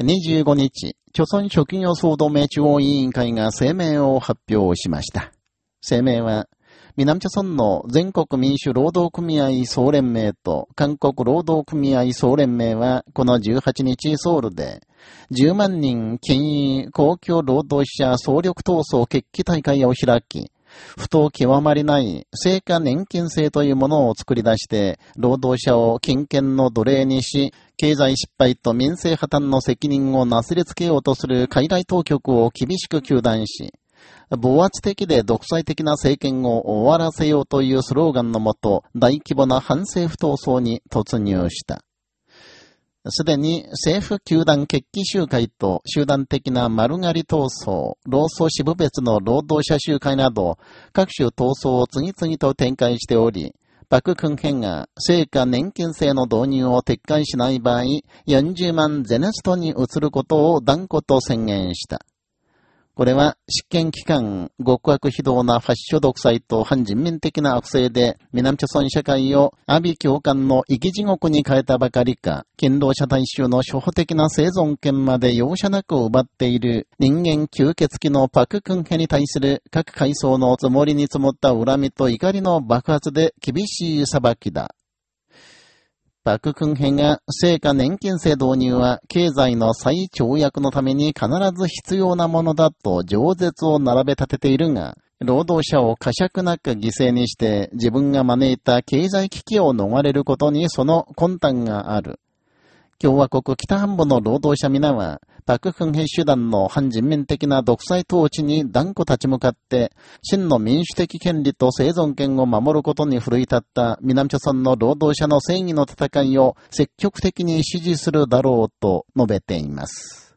25日、朝鮮職業総同盟中央委員会が声明を発表しました。声明は、南朝鮮の全国民主労働組合総連盟と韓国労働組合総連盟はこの18日ソウルで10万人権威公共労働者総力闘争決起大会を開き、不当極まりない成果年金制というものを作り出して、労働者を金権の奴隷にし、経済失敗と民生破綻の責任をなすりつけようとする海外当局を厳しく求断し、暴圧的で独裁的な政権を終わらせようというスローガンのもと、大規模な反政府闘争に突入した。すでに政府球団決起集会と集団的な丸刈り闘争、労組支部別の労働者集会など、各種闘争を次々と展開しており、パククンヘンが成果年金制の導入を撤回しない場合、40万ゼネストに移ることを断固と宣言した。これは、執権機関、極悪非道なファッショ独裁と反人民的な悪性で、南朝鮮社会を阿ビ教官の生き地獄に変えたばかりか、勤労者大衆の初歩的な生存権まで容赦なく奪っている人間吸血鬼のパククンヘに対する各階層のつもりに積もった恨みと怒りの爆発で厳しい裁きだ。パククンヘが成果年金制導入は経済の再跳躍のために必ず必要なものだと饒舌を並べ立てているが、労働者を過酌なく犠牲にして自分が招いた経済危機を逃れることにその魂胆がある。共和国北半部の労働者皆は、朴槿兵手段の反人民的な独裁統治に断固立ち向かって、真の民主的権利と生存権を守ることに奮い立った南朝鮮の労働者の正義の戦いを積極的に支持するだろうと述べています。